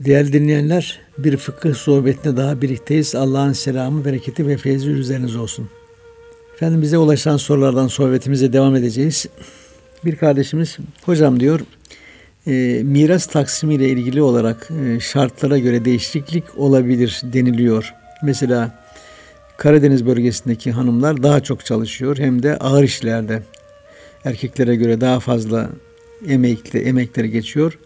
Değerli dinleyenler, bir fıkıh sohbetine daha birlikteyiz. Allah'ın selamı, bereketi ve feyzi üzerinize olsun. Efendim bize ulaşan sorulardan sohbetimize devam edeceğiz. Bir kardeşimiz, hocam diyor, e, miras taksimi ile ilgili olarak e, şartlara göre değişiklik olabilir deniliyor. Mesela Karadeniz bölgesindeki hanımlar daha çok çalışıyor hem de ağır işlerde erkeklere göre daha fazla emekli emekleri geçiyor.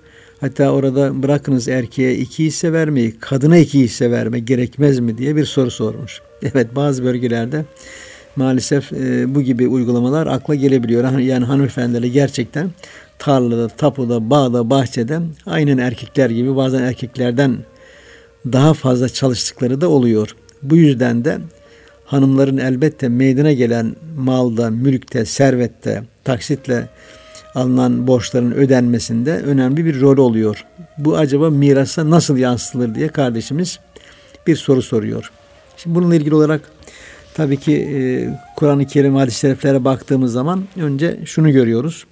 Hatta orada bırakınız erkeğe iki hisse vermeyi, kadına iki hisse verme gerekmez mi diye bir soru sormuş. Evet bazı bölgelerde maalesef e, bu gibi uygulamalar akla gelebiliyor. Yani hanımefendileri gerçekten tarlada, tapuda, bağda, bahçede aynen erkekler gibi bazen erkeklerden daha fazla çalıştıkları da oluyor. Bu yüzden de hanımların elbette meydana gelen malda, mülkte, servette, taksitle alınan borçların ödenmesinde önemli bir rol oluyor. Bu acaba mirasa nasıl yansıtılır diye kardeşimiz bir soru soruyor. Şimdi bununla ilgili olarak tabii ki e, Kur'an-ı Kerim hadis-i şeriflere baktığımız zaman önce şunu görüyoruz.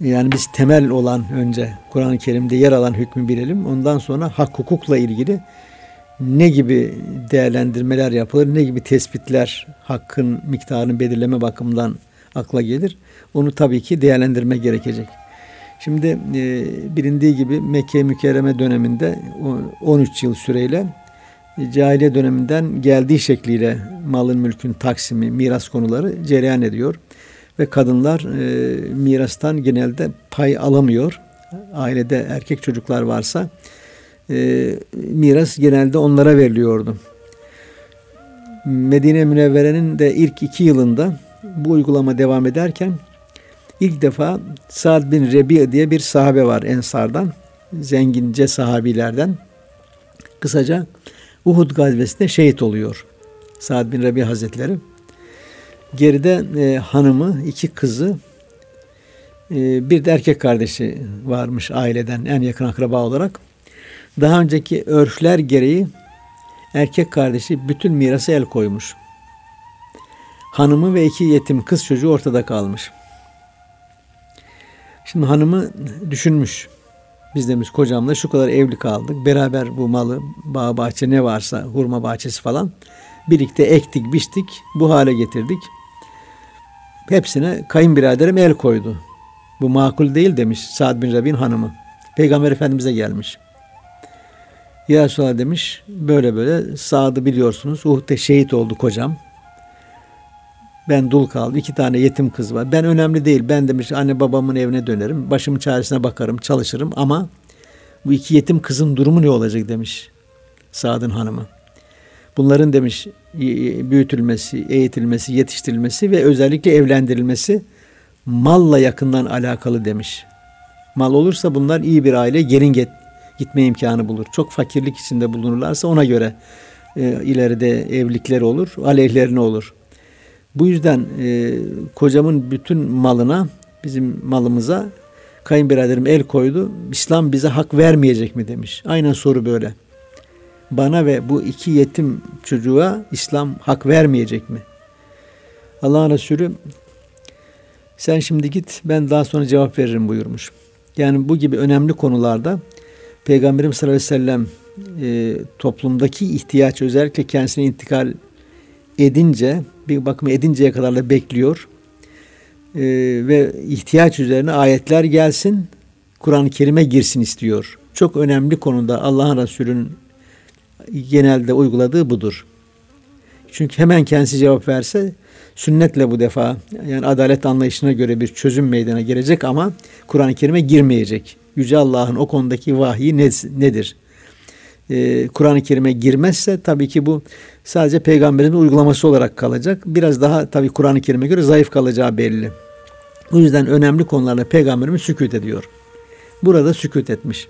Yani biz temel olan önce Kur'an-ı Kerim'de yer alan hükmü bilelim. Ondan sonra hak hukukla ilgili ne gibi değerlendirmeler yapılır, ne gibi tespitler hakkın miktarını belirleme bakımından akla gelir. Onu tabii ki değerlendirme gerekecek. Şimdi e, bilindiği gibi Mekke mükerreme döneminde 13 yıl süreyle e, cahiliye döneminden geldiği şekliyle malın mülkün taksimi, miras konuları cereyan ediyor. Ve kadınlar e, mirastan genelde pay alamıyor. Ailede erkek çocuklar varsa e, miras genelde onlara veriliyordu. Medine Münevvere'nin de ilk iki yılında bu uygulama devam ederken ilk defa Sa'd bin Rebi diye bir sahabe var Ensar'dan. Zengince sahabilerden. Kısaca Uhud gazvesinde şehit oluyor. Sa'd bin Rebi Hazretleri. Geride e, hanımı, iki kızı, e, bir de erkek kardeşi varmış aileden en yakın akraba olarak. Daha önceki örfler gereği erkek kardeşi bütün mirası el koymuş. Hanımı ve iki yetim kız çocuğu ortada kalmış. Şimdi hanımı düşünmüş. Biz demiş kocamla şu kadar evli kaldık. Beraber bu malı, bağ bahçe ne varsa, hurma bahçesi falan birlikte ektik, biçtik, bu hale getirdik. Hepsine kayınbiraderim el koydu. Bu makul değil demiş Sa'd bin Rabi'nin hanımı. Peygamber Efendimiz'e gelmiş. Ya Resulallah demiş böyle böyle Sa'd'ı biliyorsunuz. Uhud'da şehit oldu kocam. Ben dul kaldım. iki tane yetim kız var. Ben önemli değil. Ben demiş anne babamın evine dönerim. Başımın çaresine bakarım, çalışırım ama bu iki yetim kızın durumu ne olacak demiş Sa'd'ın hanımı. Bunların demiş büyütülmesi, eğitilmesi, yetiştirilmesi ve özellikle evlendirilmesi malla yakından alakalı demiş. Mal olursa bunlar iyi bir aile gelin get gitme imkanı bulur. Çok fakirlik içinde bulunurlarsa ona göre e, ileride evlilikleri olur, aleyhlerine olur. Bu yüzden e, kocamın bütün malına, bizim malımıza kayınbiraderim el koydu. İslam bize hak vermeyecek mi demiş. Aynen soru böyle. Bana ve bu iki yetim çocuğa İslam hak vermeyecek mi? Allah'ın Resulü sen şimdi git ben daha sonra cevap veririm buyurmuş. Yani bu gibi önemli konularda Peygamberim sallallahu aleyhi ve sellem e, toplumdaki ihtiyaç özellikle kendisine intikal edince bir bakıma edinceye kadar da bekliyor. E, ve ihtiyaç üzerine ayetler gelsin, Kur'an-ı Kerim'e girsin istiyor. Çok önemli konuda Allah'ın Resulü'nün genelde uyguladığı budur. Çünkü hemen kendisi cevap verse sünnetle bu defa yani adalet anlayışına göre bir çözüm meydana gelecek ama Kur'an-ı Kerim'e girmeyecek. Yüce Allah'ın o konudaki vahyi nedir? Ee, Kur'an-ı Kerim'e girmezse tabii ki bu sadece peygamberin uygulaması olarak kalacak. Biraz daha tabii Kur'an-ı Kerim'e göre zayıf kalacağı belli. O yüzden önemli konularda peygamberimiz sükut ediyor. Burada sükut etmiş.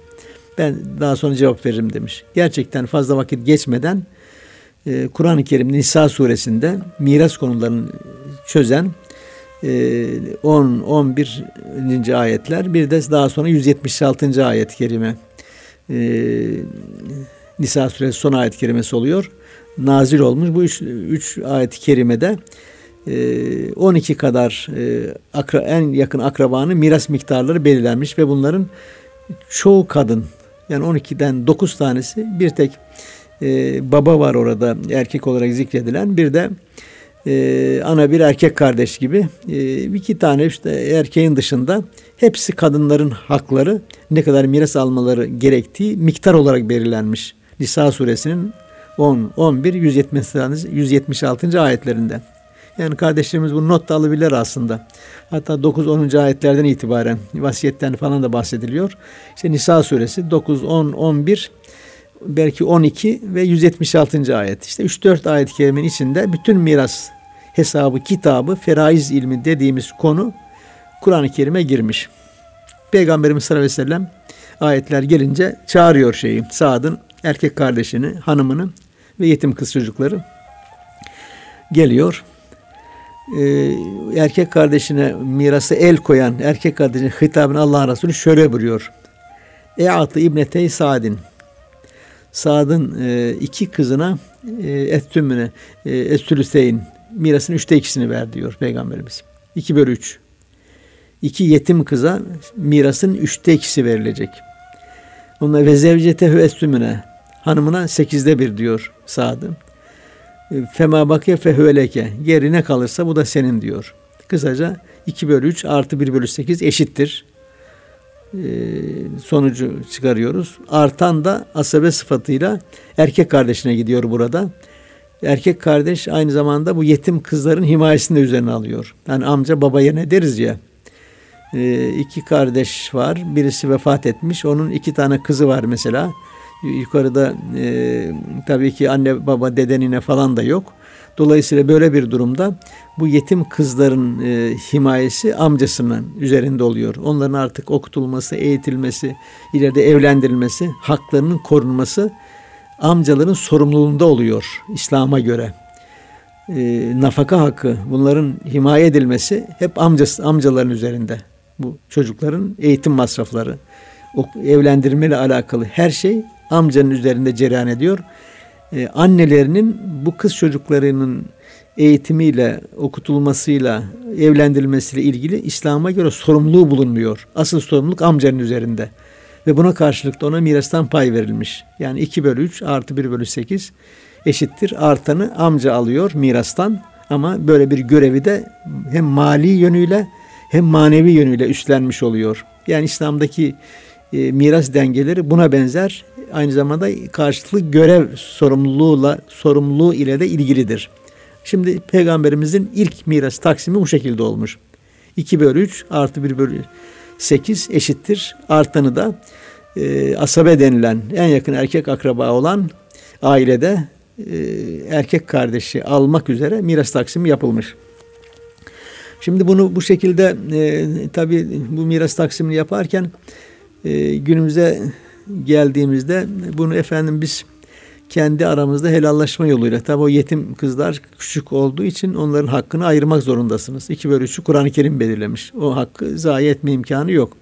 Ben daha sonra cevap veririm demiş. Gerçekten fazla vakit geçmeden e, Kur'an-ı Kerim Nisa suresinde miras konularını çözen 10 11. ayetler bir de daha sonra 176. ayet-i kerime e, Nisa suresi son ayet-i kerimesi oluyor. Nazil olmuş. Bu üç, üç ayet-i kerimede 12 kadar en yakın akrabanın miras miktarları belirlenmiş ve bunların çoğu kadın Yani 12'den 9 tanesi bir tek e, baba var orada erkek olarak zikredilen. Bir de e, ana bir erkek kardeş gibi e, iki tane işte erkeğin dışında hepsi kadınların hakları ne kadar miras almaları gerektiği miktar olarak belirlenmiş. Nisa suresinin 10, 11, 176. 176. ayetlerinde. Yani kardeşlerimiz bunu not da alabilir aslında. Hatta 9 10. ayetlerden itibaren vasiyetten falan da bahsediliyor. İşte Nisa suresi 9 10 11 belki 12 ve 176. ayet. İşte 3-4 ayet-i kerimenin içinde bütün miras hesabı, kitabı, feraiz ilmi dediğimiz konu Kur'an-ı Kerim'e girmiş. Peygamberimiz sallallahu aleyhi ve sellem ayetler gelince çağırıyor şeyi. Saad'ın erkek kardeşini, hanımını ve yetim kız çocukları geliyor. Ee, erkek kardeşine mirası el koyan erkek kardeşine hitabını Allah Resulü şöyle buyuruyor. E'atı İbnetey Sa'din Sa'd'ın e, iki kızına e, ettümüne e, estülüseyn mirasın üçte ikisini ver diyor Peygamberimiz. İki bölü üç. İki yetim kıza mirasın üçte ikisi verilecek. Onlar ve zevcete estümüne hanımına sekizde bir diyor Sa'd'ın. Fema bakye fehüeleke. Gerine kalırsa bu da senin diyor. Kısaca 2 bölü 3 artı 1 bölü 8 eşittir. Ee, sonucu çıkarıyoruz. Artan da asabe sıfatıyla erkek kardeşine gidiyor burada. Erkek kardeş aynı zamanda bu yetim kızların himayesini de üzerine alıyor. Yani amca babaya ne deriz ya. E, iki kardeş var. Birisi vefat etmiş. Onun iki tane kızı var mesela. Yukarıda e, tabii ki anne baba dedenine falan da yok. Dolayısıyla böyle bir durumda bu yetim kızların e, himayesi amcasının üzerinde oluyor. Onların artık okutulması, eğitilmesi, ileride evlendirilmesi, haklarının korunması amcaların sorumluluğunda oluyor İslam'a göre. E, nafaka hakkı, bunların himaye edilmesi hep amcası, amcaların üzerinde. Bu çocukların eğitim masrafları, evlendirmeyle alakalı her şey amcanın üzerinde cereyan ediyor. Ee, annelerinin bu kız çocuklarının eğitimiyle, okutulmasıyla, evlendirilmesiyle ilgili İslam'a göre sorumluluğu bulunmuyor. Asıl sorumluluk amcanın üzerinde. Ve buna karşılık da ona mirastan pay verilmiş. Yani 2 bölü 3 artı 1 bölü 8 eşittir. Artanı amca alıyor mirastan. Ama böyle bir görevi de hem mali yönüyle hem manevi yönüyle üstlenmiş oluyor. Yani İslam'daki e, miras dengeleri buna benzer. Aynı zamanda karşılıklı görev sorumluluğuyla sorumluluğu ile de ilgilidir. Şimdi peygamberimizin ilk miras taksimi bu şekilde olmuş. 2 bölü 3 artı 1 bölü 8 eşittir. Artanı da e, asabe denilen en yakın erkek akraba olan ailede e, erkek kardeşi almak üzere miras taksimi yapılmış. Şimdi bunu bu şekilde e, tabi bu miras taksimini yaparken e, günümüze geldiğimizde bunu efendim biz kendi aramızda helallaşma yoluyla tabi o yetim kızlar küçük olduğu için onların hakkını ayırmak zorundasınız. 2 bölü 3'ü Kur'an-ı Kerim belirlemiş. O hakkı zayi etme imkanı yok.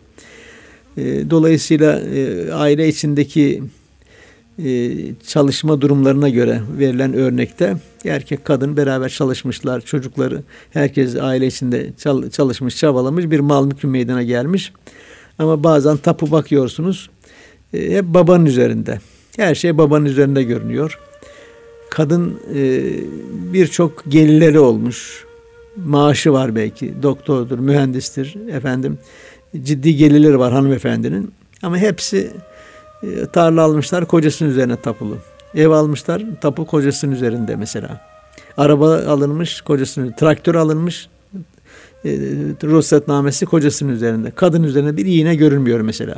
E, dolayısıyla e, aile içindeki e, çalışma durumlarına göre verilen örnekte erkek kadın beraber çalışmışlar. Çocukları herkes aile içinde çalışmış, çabalamış bir mal mülkü meydana gelmiş. Ama bazen tapu bakıyorsunuz e, hep babanın üzerinde. Her şey babanın üzerinde görünüyor. Kadın e, birçok gelirleri olmuş. Maaşı var belki. Doktordur, mühendistir. Efendim ciddi gelirleri var hanımefendinin. Ama hepsi e, tarla almışlar kocasının üzerine tapulu. Ev almışlar tapu kocasının üzerinde mesela. Araba alınmış kocasının traktör alınmış e, ruhsatnamesi kocasının üzerinde. Kadın üzerine bir iğne görünmüyor mesela.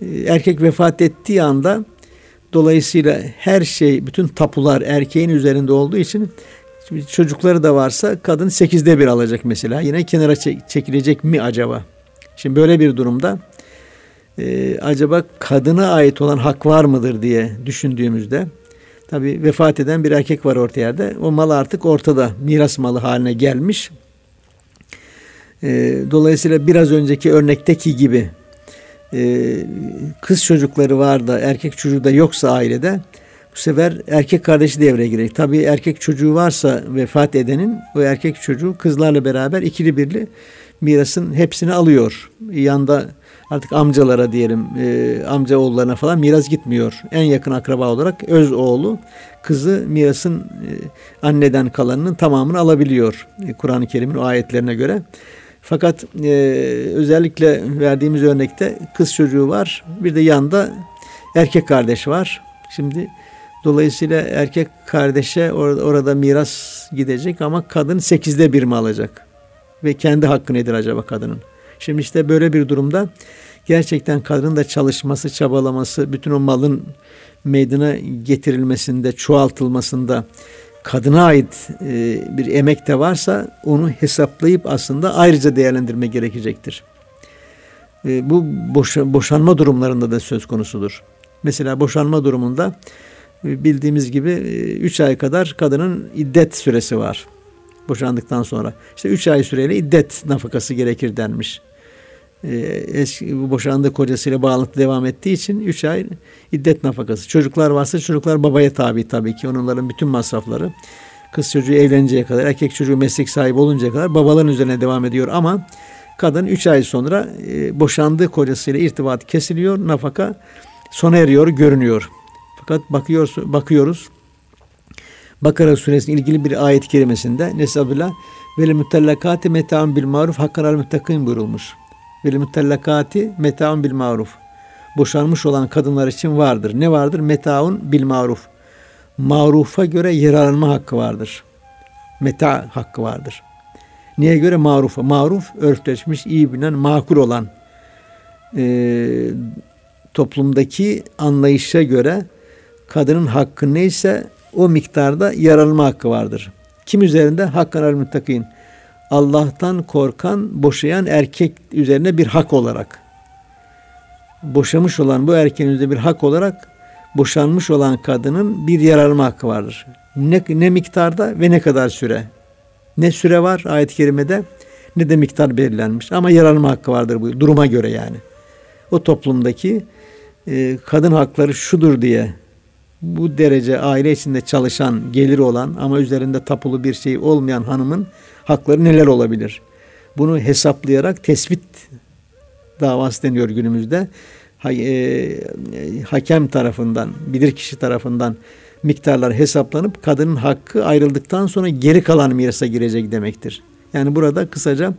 E, erkek vefat ettiği anda dolayısıyla her şey, bütün tapular erkeğin üzerinde olduğu için çocukları da varsa kadın sekizde bir alacak mesela. Yine kenara çekilecek mi acaba? Şimdi böyle bir durumda e, acaba kadına ait olan hak var mıdır diye düşündüğümüzde tabi vefat eden bir erkek var orta yerde. O mal artık ortada miras malı haline gelmiş. E, dolayısıyla biraz önceki örnekteki gibi e, kız çocukları var da erkek çocuğu da yoksa ailede bu sefer erkek kardeşi devreye girecek. Tabii erkek çocuğu varsa vefat edenin o erkek çocuğu kızlarla beraber ikili birli mirasın hepsini alıyor. Yanda artık amcalara diyelim e, amca oğullarına falan miras gitmiyor. En yakın akraba olarak öz oğlu kızı mirasın e, anneden kalanının tamamını alabiliyor. E, Kur'an-ı Kerim'in o ayetlerine göre. Fakat e, özellikle verdiğimiz örnekte kız çocuğu var. Bir de yanında erkek kardeş var. Şimdi dolayısıyla erkek kardeşe or- orada miras gidecek ama kadın sekizde bir mi alacak? Ve kendi hakkı nedir acaba kadının? Şimdi işte böyle bir durumda gerçekten kadının da çalışması, çabalaması, bütün o malın meydana getirilmesinde, çoğaltılmasında kadına ait e, bir emek de varsa onu hesaplayıp aslında ayrıca değerlendirme gerekecektir. E, bu boş, boşanma durumlarında da söz konusudur. Mesela boşanma durumunda e, bildiğimiz gibi 3 ay kadar kadının iddet süresi var. Boşandıktan sonra. İşte 3 ay süreyle iddet nafakası gerekir denmiş. Eski, bu boşandığı kocasıyla bağlantı devam ettiği için 3 ay iddet nafakası. Çocuklar varsa çocuklar babaya tabi tabii ki. Onların bütün masrafları kız çocuğu evlenceye kadar, erkek çocuğu meslek sahibi oluncaya kadar babaların üzerine devam ediyor ama kadın 3 ay sonra e, boşandığı kocasıyla irtibat kesiliyor. Nafaka sona eriyor, görünüyor. Fakat bakıyoruz, bakıyoruz Bakara suresinin ilgili bir ayet kerimesinde Nesabillah ve mutellakati meta'un bil maruf hakkan al buyurulmuş. Ve mutellakati meta'un bil maruf. Boşanmış olan kadınlar için vardır. Ne vardır? Metaun bil maruf. Marufa göre yararlanma hakkı vardır. Meta hakkı vardır. Niye göre marufa? Maruf örfleşmiş, iyi bilinen, makul olan e, toplumdaki anlayışa göre kadının hakkı neyse o miktarda yararlanma hakkı vardır. Kim üzerinde? Hakkan al muttakin. Allah'tan korkan, boşayan erkek üzerine bir hak olarak. Boşamış olan bu erkeğin üzerinde bir hak olarak boşanmış olan kadının bir yararlanma hakkı vardır. Ne, ne miktarda ve ne kadar süre. Ne süre var ayet-i kerimede ne de miktar belirlenmiş. Ama yararlanma hakkı vardır bu duruma göre yani. O toplumdaki e, kadın hakları şudur diye bu derece aile içinde çalışan, geliri olan ama üzerinde tapulu bir şey olmayan hanımın hakları neler olabilir? Bunu hesaplayarak tespit davası deniyor günümüzde. Ha, e, hakem tarafından, bilirkişi tarafından miktarlar hesaplanıp kadının hakkı ayrıldıktan sonra geri kalan mirasa girecek demektir. Yani burada kısaca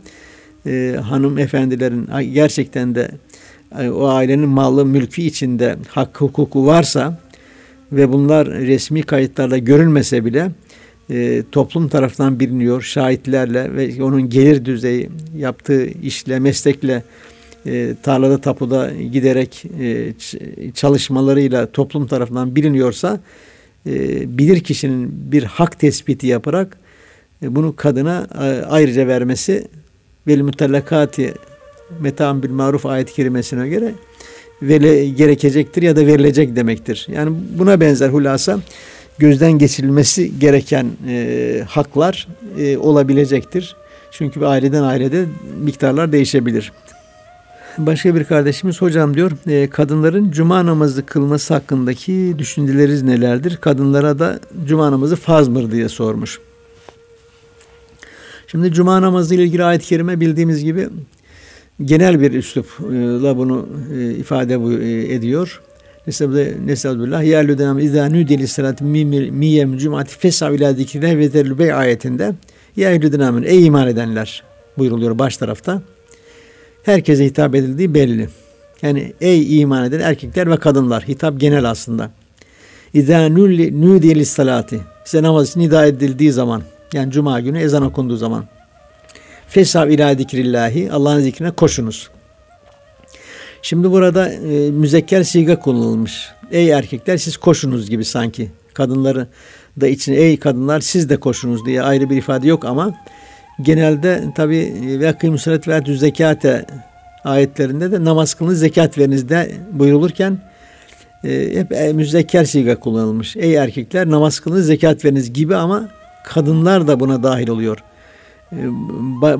e, hanım efendilerin gerçekten de e, o ailenin malı mülkü içinde hak hukuku varsa ve bunlar resmi kayıtlarda görülmese bile e, toplum tarafından biliniyor şahitlerle ve onun gelir düzeyi yaptığı işle meslekle e, tarlada tapuda giderek e, çalışmalarıyla toplum tarafından biliniyorsa e, bilir kişinin bir hak tespiti yaparak e, bunu kadına e, ayrıca vermesi vel mutallakati metan bil maruf ayet kerimesine göre vele, gerekecektir ya da verilecek demektir. Yani buna benzer hulasa gözden geçirilmesi gereken e, haklar e, olabilecektir. Çünkü bir aileden ailede miktarlar değişebilir. Başka bir kardeşimiz hocam diyor e, kadınların cuma namazı kılması hakkındaki düşünceleriniz nelerdir? Kadınlara da cuma namazı farz mıdır diye sormuş. Şimdi cuma namazı ile ilgili ayet-i kerime bildiğimiz gibi genel bir üslupla bunu e, ifade e, ediyor. Nesabullah ya lüdenam izâ nüdeli salat miyem cumati fesav ila zikrine ve zerlü bey ayetinde ya lüdenamın ey iman edenler buyuruluyor baş tarafta. Herkese hitap edildiği belli. Yani ey iman eden erkekler ve kadınlar hitap genel aslında. İzâ nüdeli salati size namaz için nida edildiği zaman yani cuma günü ezan okunduğu zaman Fesav ila zikrillahi Allah'ın zikrine koşunuz. Şimdi burada e, müzekker siga kullanılmış. Ey erkekler siz koşunuz gibi sanki. Kadınları da içine ey kadınlar siz de koşunuz diye ayrı bir ifade yok ama genelde tabi e, ve kıyım suret ve zekate ayetlerinde de namaz kılınız zekat veriniz de buyurulurken e, hep e, müzekker siga kullanılmış. Ey erkekler namaz kılınız zekat veriniz gibi ama kadınlar da buna dahil oluyor. Ee,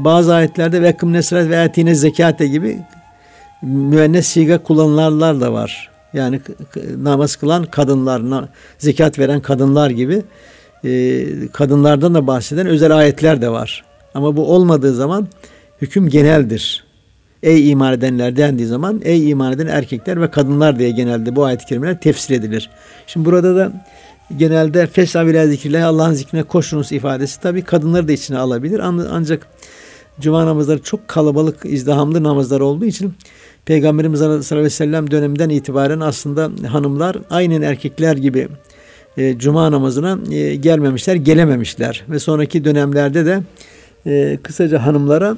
bazı ayetlerde ve kım nesret ve etine zekate gibi müennes siga kullanılanlar da var. Yani namaz kılan kadınlar, zekat veren kadınlar gibi e, kadınlardan da bahseden özel ayetler de var. Ama bu olmadığı zaman hüküm geneldir. ey iman edenler dendiği zaman ey iman eden erkekler ve kadınlar diye genelde bu ayet-i kerimeler tefsir edilir. Şimdi burada da genelde fesavile zikirle Allah'ın zikrine koşunuz ifadesi tabi kadınları da içine alabilir. Ancak cuma namazları çok kalabalık, izdihamlı namazlar olduğu için Peygamberimiz sallallahu aleyhi döneminden itibaren aslında hanımlar aynen erkekler gibi e, cuma namazına e, gelmemişler, gelememişler. Ve sonraki dönemlerde de e, kısaca hanımlara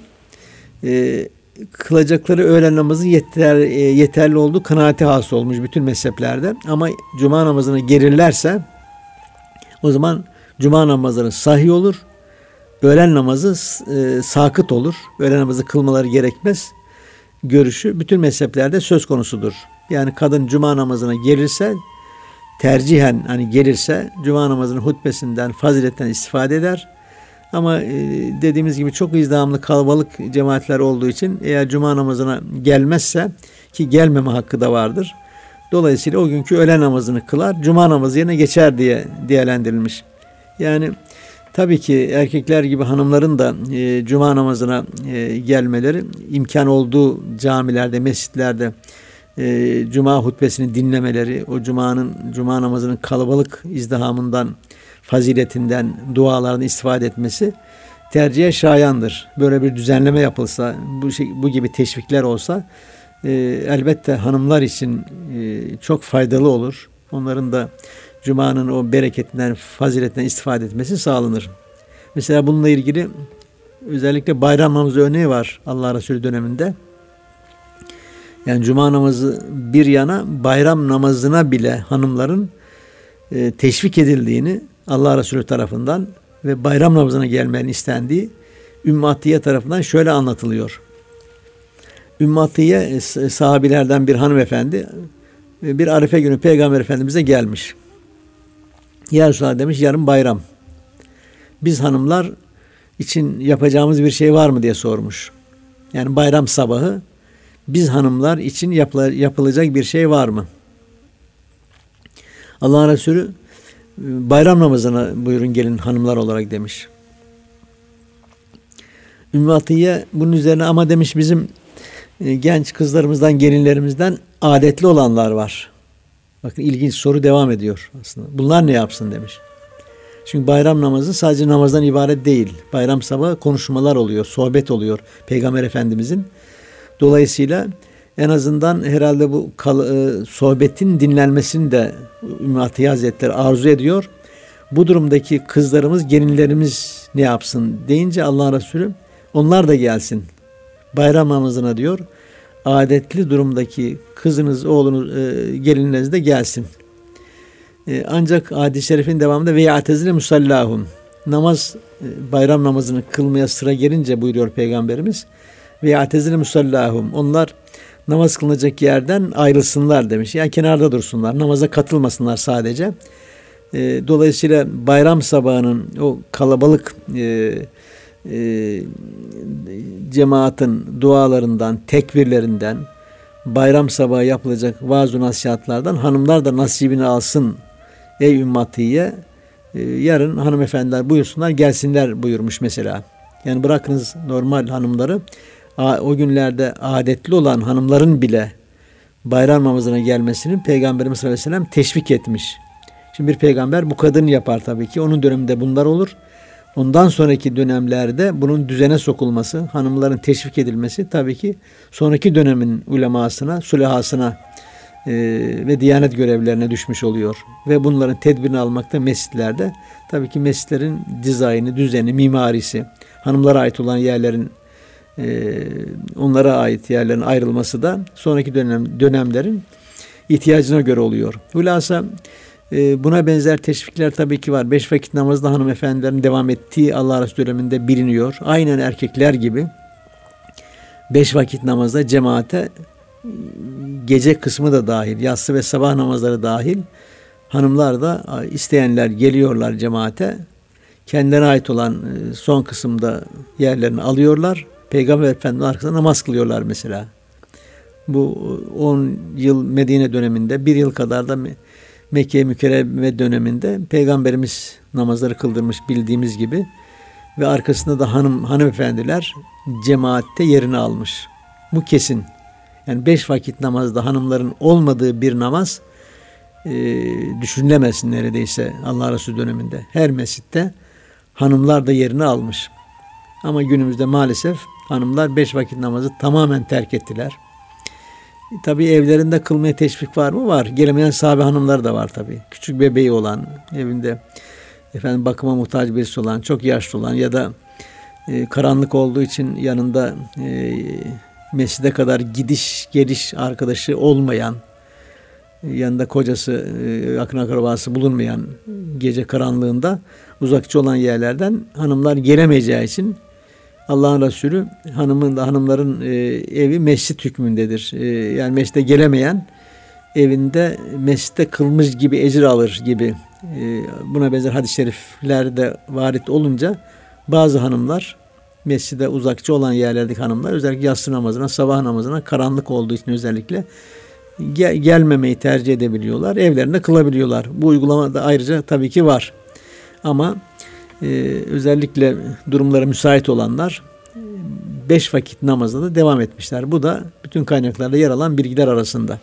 e, kılacakları öğlen namazı yeter, e, yeterli olduğu kanaati hasıl olmuş bütün mezheplerde. Ama cuma namazına gelirlerse o zaman cuma namazları sahih olur. Öğlen namazı e, sakıt olur. Öğlen namazı kılmaları gerekmez. Görüşü bütün mezheplerde söz konusudur. Yani kadın cuma namazına gelirse tercihen hani gelirse cuma namazının hutbesinden, faziletten istifade eder. Ama e, dediğimiz gibi çok izdihamlı kalabalık cemaatler olduğu için eğer cuma namazına gelmezse ki gelmeme hakkı da vardır. Dolayısıyla o günkü öğle namazını kılar, cuma namazı yerine geçer diye değerlendirilmiş. Yani tabii ki erkekler gibi hanımların da e, cuma namazına e, gelmeleri imkan olduğu camilerde, mescitlerde e, cuma hutbesini dinlemeleri, o cumanın cuma namazının kalabalık izdihamından, faziletinden, dualarını istifade etmesi tercihe şayandır. Böyle bir düzenleme yapılsa, bu şey, bu gibi teşvikler olsa e, elbette hanımlar için e, çok faydalı olur. Onların da Cuma'nın o bereketinden, faziletinden istifade etmesi sağlanır. Mesela bununla ilgili özellikle bayram namazı örneği var Allah Resulü döneminde. Yani cuma namazı bir yana bayram namazına bile hanımların e, teşvik edildiğini Allah Resulü tarafından ve bayram namazına gelmenin istendiği Ümmü tarafından şöyle anlatılıyor. Ümmü e, sahabilerden bir hanımefendi bir Arife günü Peygamber Efendimiz'e gelmiş. Ya Resulallah demiş yarın bayram. Biz hanımlar için yapacağımız bir şey var mı diye sormuş. Yani bayram sabahı biz hanımlar için yapılacak bir şey var mı? Allah Resulü bayram namazına buyurun gelin hanımlar olarak demiş. Ümmü Atiye bunun üzerine ama demiş bizim e, genç kızlarımızdan, gelinlerimizden adetli olanlar var. Bakın ilginç soru devam ediyor aslında. Bunlar ne yapsın demiş. Çünkü bayram namazı sadece namazdan ibaret değil. Bayram sabahı konuşmalar oluyor, sohbet oluyor Peygamber Efendimizin. Dolayısıyla en azından herhalde bu kal, e, sohbetin dinlenmesini de Ümmü Atiye Hazretleri arzu ediyor. Bu durumdaki kızlarımız, gelinlerimiz ne yapsın deyince Allah Resulü onlar da gelsin. Bayram namazına diyor. Adetli durumdaki kızınız, oğlunuz, e, gelinleriniz de gelsin. E, ancak hadis-i şerifin devamında ve ya'tezile musallahum. Namaz, e, bayram namazını kılmaya sıra gelince buyuruyor Peygamberimiz. Ve ya'tezile musallahum. Onlar namaz kılınacak yerden ayrılsınlar demiş. Yani kenarda dursunlar. Namaza katılmasınlar sadece. E, dolayısıyla bayram sabahının o kalabalık e, e, cemaatin dualarından, tekbirlerinden, bayram sabahı yapılacak vaaz nasihatlardan hanımlar da nasibini alsın ey ümmatiye. E, yarın hanımefendiler buyursunlar gelsinler buyurmuş mesela. Yani bırakınız normal hanımları o günlerde adetli olan hanımların bile bayram namazına gelmesini Peygamberimiz sallallahu teşvik etmiş. Şimdi bir peygamber bu kadın yapar tabii ki. Onun döneminde bunlar olur. Ondan sonraki dönemlerde bunun düzene sokulması, hanımların teşvik edilmesi tabii ki sonraki dönemin ulemasına, sulahasına e, ve diyanet görevlerine düşmüş oluyor. Ve bunların tedbirini almakta mescitlerde tabii ki mescitlerin dizaynı, düzeni, mimarisi, hanımlara ait olan yerlerin e, onlara ait yerlerin ayrılması da sonraki dönem dönemlerin ihtiyacına göre oluyor. Hulasa e, buna benzer teşvikler tabii ki var. Beş vakit namazda hanımefendilerin devam ettiği Allah Resulü döneminde biliniyor. Aynen erkekler gibi beş vakit namazda cemaate gece kısmı da dahil, yatsı ve sabah namazları dahil hanımlar da isteyenler geliyorlar cemaate. Kendilerine ait olan e, son kısımda yerlerini alıyorlar. Peygamber Efendimiz arkasında namaz kılıyorlar mesela. Bu 10 yıl Medine döneminde, bir yıl kadar da Mekke mükerreme döneminde Peygamberimiz namazları kıldırmış bildiğimiz gibi ve arkasında da hanım hanımefendiler cemaatte yerini almış. Bu kesin. Yani beş vakit namazda hanımların olmadığı bir namaz e, düşünülemez neredeyse Allah Resulü döneminde. Her mescitte hanımlar da yerini almış. Ama günümüzde maalesef hanımlar beş vakit namazı tamamen terk ettiler. E, tabi evlerinde kılmaya teşvik var mı? Var. Gelemeyen sahabe hanımlar da var tabi. Küçük bebeği olan, evinde efendim bakıma muhtaç birisi olan, çok yaşlı olan ya da e, karanlık olduğu için yanında e, mescide kadar gidiş geliş arkadaşı olmayan, yanında kocası, e, yakın akrabası bulunmayan gece karanlığında uzakçı olan yerlerden hanımlar gelemeyeceği için Allah'ın Resulü hanımın hanımların e, evi mescit hükmündedir. E, yani mescide gelemeyen evinde mescitte kılmış gibi ecir alır gibi e, buna benzer hadis-i şeriflerde varit olunca bazı hanımlar mescide uzakçı olan yerlerdeki hanımlar özellikle yatsı namazına, sabah namazına karanlık olduğu için özellikle gel- gelmemeyi tercih edebiliyorlar. Evlerinde kılabiliyorlar. Bu uygulama da ayrıca tabii ki var. Ama e, özellikle durumlara müsait olanlar beş vakit namazda da devam etmişler. Bu da bütün kaynaklarda yer alan bilgiler arasında.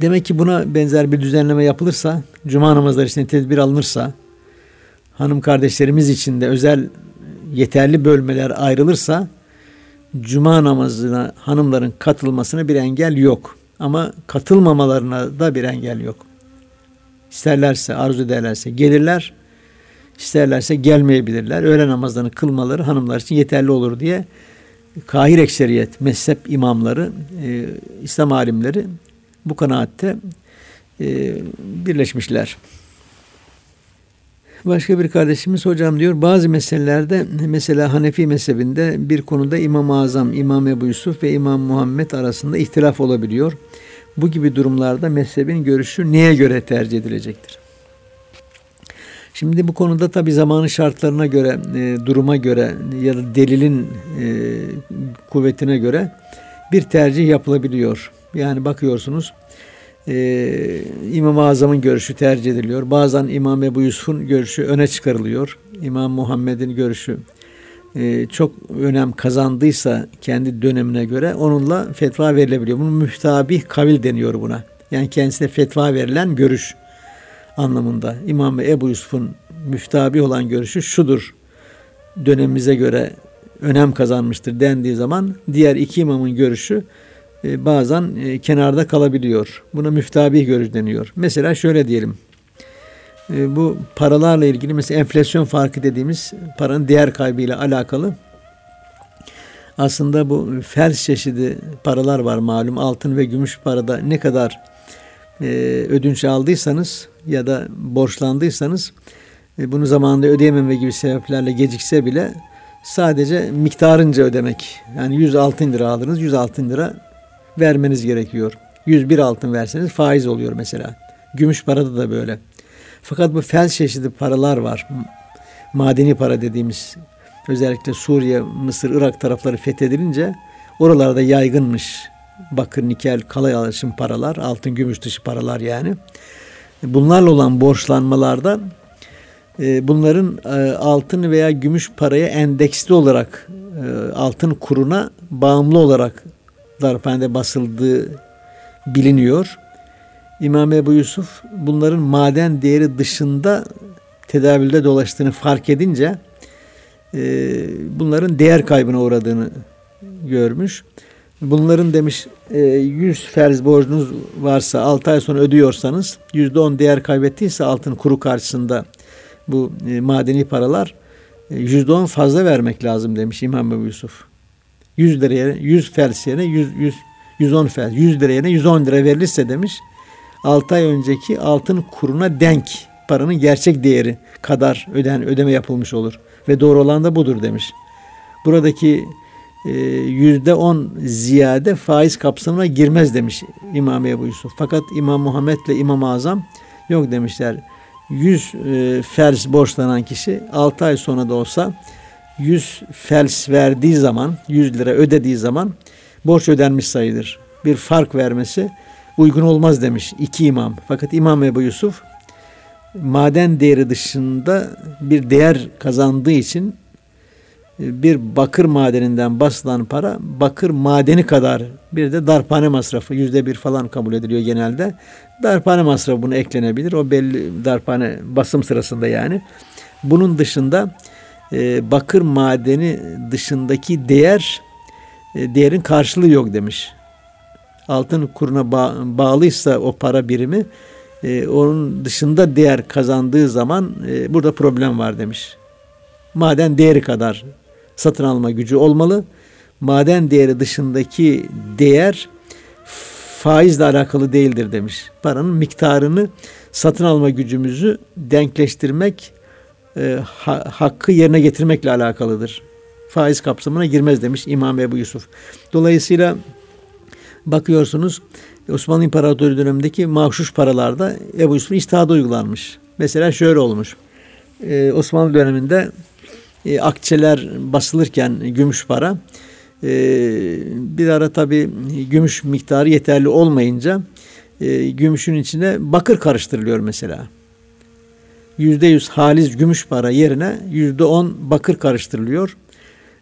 Demek ki buna benzer bir düzenleme yapılırsa, cuma namazları için tedbir alınırsa, hanım kardeşlerimiz için de özel yeterli bölmeler ayrılırsa, cuma namazına hanımların katılmasına bir engel yok. Ama katılmamalarına da bir engel yok. İsterlerse, arzu ederlerse gelirler, isterlerse gelmeyebilirler. Öğle namazlarını kılmaları hanımlar için yeterli olur diye kahir ekseriyet, mezhep imamları, e, İslam alimleri bu kanaatte e, birleşmişler. Başka bir kardeşimiz hocam diyor bazı meselelerde mesela Hanefi mezhebinde bir konuda İmam-ı Azam, İmam Ebu Yusuf ve İmam Muhammed arasında ihtilaf olabiliyor. Bu gibi durumlarda mezhebin görüşü neye göre tercih edilecektir? Şimdi bu konuda tabi zamanın şartlarına göre, e, duruma göre ya da delilin e, kuvvetine göre bir tercih yapılabiliyor. Yani bakıyorsunuz e, İmam-ı Azam'ın görüşü tercih ediliyor. Bazen İmam Ebu Yusuf'un görüşü öne çıkarılıyor. İmam Muhammed'in görüşü e, çok önem kazandıysa kendi dönemine göre onunla fetva verilebiliyor. Bunun müftabih kavil deniyor buna. Yani kendisine fetva verilen görüş anlamında. İmam Ebu Yusuf'un müftabi olan görüşü şudur. Dönemimize göre önem kazanmıştır dendiği zaman diğer iki imamın görüşü e, bazen e, kenarda kalabiliyor. Buna müftabi görüş deniyor. Mesela şöyle diyelim. E, bu paralarla ilgili mesela enflasyon farkı dediğimiz paranın değer kaybıyla alakalı aslında bu fers çeşidi paralar var malum altın ve gümüş parada ne kadar e, ödünç aldıysanız ya da borçlandıysanız e, bunu zamanında ödeyememe gibi sebeplerle gecikse bile sadece miktarınca ödemek. Yani 100 altın lira aldınız 100 altın lira vermeniz gerekiyor. 101 altın verseniz faiz oluyor mesela. Gümüş parada da böyle. Fakat bu fel çeşidi paralar var. Madeni para dediğimiz özellikle Suriye, Mısır, Irak tarafları fethedilince oralarda yaygınmış. Bakır, nikel, kalay alışım paralar, altın, gümüş dışı paralar yani. Bunlarla olan borçlanmalarda e, bunların e, altın veya gümüş paraya endeksli olarak e, altın kuruna bağımlı olarak darphane basıldığı biliniyor. İmam Ebu Yusuf bunların maden değeri dışında tedavülde dolaştığını fark edince e, bunların değer kaybına uğradığını görmüş. Bunların demiş e, 100 ferz borcunuz varsa 6 ay sonra ödüyorsanız %10 değer kaybettiyse altın kuru karşısında bu e, madeni paralar e, %10 fazla vermek lazım demiş İmam Ebu Yusuf. 100 liraya 100 fers yerine 100, 100, 110 fers 100 lira yerine 110 lira verilirse demiş 6 ay önceki altın kuruna denk paranın gerçek değeri kadar öden ödeme yapılmış olur ve doğru olan da budur demiş. Buradaki e, yüzde on ziyade faiz kapsamına girmez demiş İmam Ebu Yusuf. Fakat İmam Muhammed ile İmam Azam yok demişler. 100 e, fers borçlanan kişi 6 ay sonra da olsa 100 fels verdiği zaman 100 lira ödediği zaman borç ödenmiş sayılır. Bir fark vermesi uygun olmaz demiş iki imam. Fakat İmam Ebu Yusuf maden değeri dışında bir değer kazandığı için bir bakır madeninden basılan para bakır madeni kadar bir de darphane masrafı yüzde bir falan kabul ediliyor genelde. Darphane masrafı bunu eklenebilir. O belli darphane basım sırasında yani. Bunun dışında e, bakır madeni dışındaki değer e, değerin karşılığı yok demiş. Altın kuruna ba bağlıysa o para birimi e, onun dışında değer kazandığı zaman e, burada problem var demiş. Maden değeri kadar satın alma gücü olmalı. Maden değeri dışındaki değer faizle alakalı değildir demiş. Paranın miktarını satın alma gücümüzü denkleştirmek, e, ha, hakkı yerine getirmekle alakalıdır. Faiz kapsamına girmez demiş İmam Ebu Yusuf. Dolayısıyla bakıyorsunuz Osmanlı İmparatorluğu dönemindeki mahşuş paralarda Ebu Yusuf'un iştihadı uygulanmış. Mesela şöyle olmuş. Ee, Osmanlı döneminde e, akçeler basılırken gümüş para e, bir ara tabi gümüş miktarı yeterli olmayınca e, gümüşün içine bakır karıştırılıyor mesela. Yüzde yüz haliz gümüş para yerine yüzde on bakır karıştırılıyor.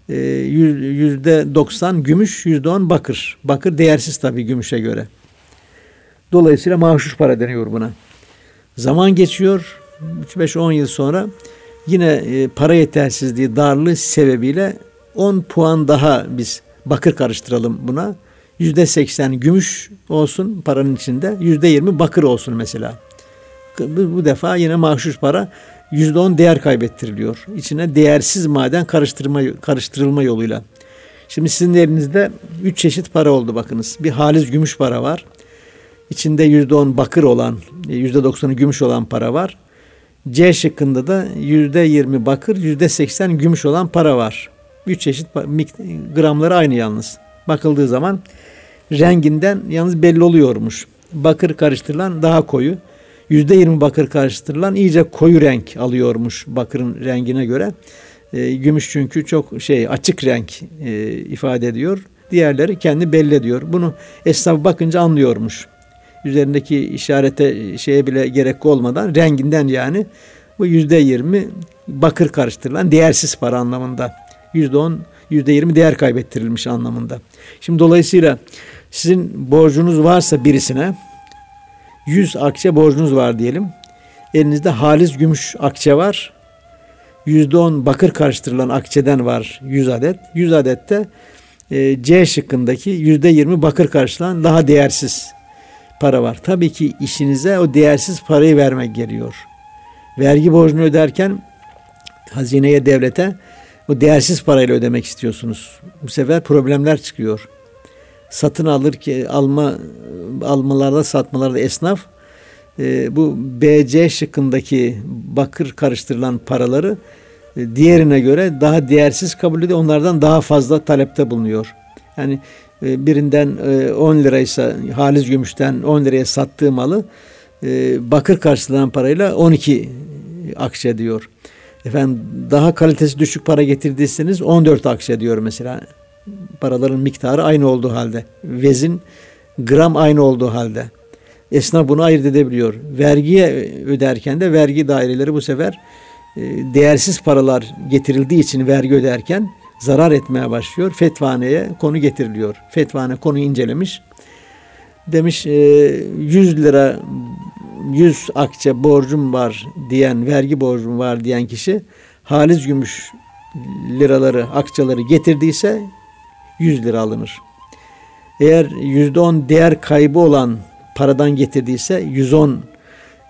E, yüzde doksan gümüş, yüzde on bakır. Bakır değersiz tabi gümüşe göre. Dolayısıyla mahşuş para deniyor buna. Zaman geçiyor. 3-5-10 yıl sonra yine e, para yetersizliği, darlığı sebebiyle 10 puan daha biz bakır karıştıralım buna. Yüzde seksen gümüş olsun paranın içinde. Yüzde yirmi bakır olsun mesela. Bu, bu defa yine mahşuş para yüzde on değer kaybettiriliyor. İçine değersiz maden karıştırma, karıştırılma yoluyla. Şimdi sizin elinizde üç çeşit para oldu bakınız. Bir haliz gümüş para var. İçinde yüzde on bakır olan, yüzde doksanı gümüş olan para var. C şıkkında da yüzde yirmi bakır, yüzde seksen gümüş olan para var. Üç çeşit gramları aynı yalnız. Bakıldığı zaman renginden yalnız belli oluyormuş. Bakır karıştırılan daha koyu. Yüzde yirmi bakır karıştırılan iyice koyu renk alıyormuş bakırın rengine göre. E, gümüş çünkü çok şey açık renk e, ifade ediyor. Diğerleri kendi belli ediyor. Bunu esnaf bakınca anlıyormuş. Üzerindeki işarete şeye bile gerek olmadan renginden yani bu yüzde yirmi bakır karıştırılan değersiz para anlamında yüzde on, yüzde yirmi değer kaybettirilmiş anlamında. Şimdi dolayısıyla sizin borcunuz varsa birisine 100 akçe borcunuz var diyelim. Elinizde halis gümüş akçe var. Yüzde on bakır karıştırılan akçeden var 100 adet. 100 adette e, C şıkkındaki yüzde yirmi bakır karıştırılan daha değersiz para var. Tabii ki işinize o değersiz parayı vermek geliyor. Vergi borcunu öderken hazineye, devlete o değersiz parayla ödemek istiyorsunuz. Bu sefer problemler çıkıyor. Satın alır ki alma almalarda satmalarda esnaf e, bu BC şıkkındaki bakır karıştırılan paraları e, diğerine göre daha değersiz kabul ediyor. Onlardan daha fazla talepte bulunuyor. Yani e, birinden e, 10 liraysa haliz gümüşten 10 liraya sattığı malı e, bakır karşılanan parayla 12 akçe diyor. Efendim daha kalitesi düşük para getirdiyseniz 14 akçe diyor mesela. Paraların miktarı aynı olduğu halde. Vezin gram aynı olduğu halde. Esnaf bunu ayırt edebiliyor. Vergiye öderken de vergi daireleri bu sefer e, değersiz paralar getirildiği için vergi öderken zarar etmeye başlıyor. Fetvaneye konu getiriliyor. Fetvane konu incelemiş. Demiş 100 e, lira 100 akçe borcum var diyen, vergi borcum var diyen kişi haliz gümüş liraları, akçaları getirdiyse 100 lira alınır. Eğer %10 değer kaybı olan paradan getirdiyse 110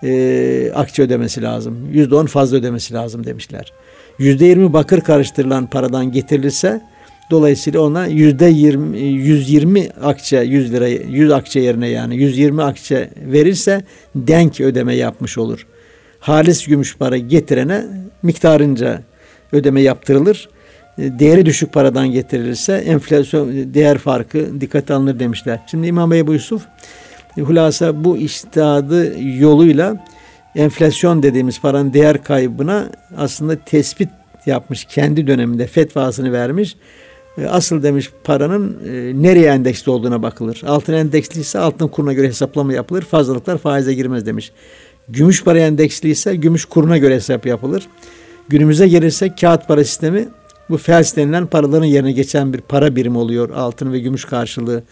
e, akçe ödemesi lazım. %10 fazla ödemesi lazım demişler. %20 bakır karıştırılan paradan getirilirse Dolayısıyla ona yüzde yirmi, 120 akçe 100 lira 100 akçe yerine yani 120 akçe verirse denk ödeme yapmış olur. Halis gümüş para getirene miktarınca ödeme yaptırılır. E, değeri düşük paradan getirilirse enflasyon değer farkı dikkate alınır demişler. Şimdi İmam Ebu Yusuf hulasa bu iştihadı yoluyla enflasyon dediğimiz paranın değer kaybına aslında tespit yapmış. Kendi döneminde fetvasını vermiş. E, asıl demiş paranın e, nereye endeksli olduğuna bakılır. Altın endeksliyse altın kuruna göre hesaplama yapılır. Fazlalıklar faize girmez demiş. Gümüş para endeksliyse gümüş kuruna göre hesap yapılır. Günümüze gelirse kağıt para sistemi Bu fels denilen paraların yerine geçen bir para birimi oluyor. Altın ve gümüş karşılığı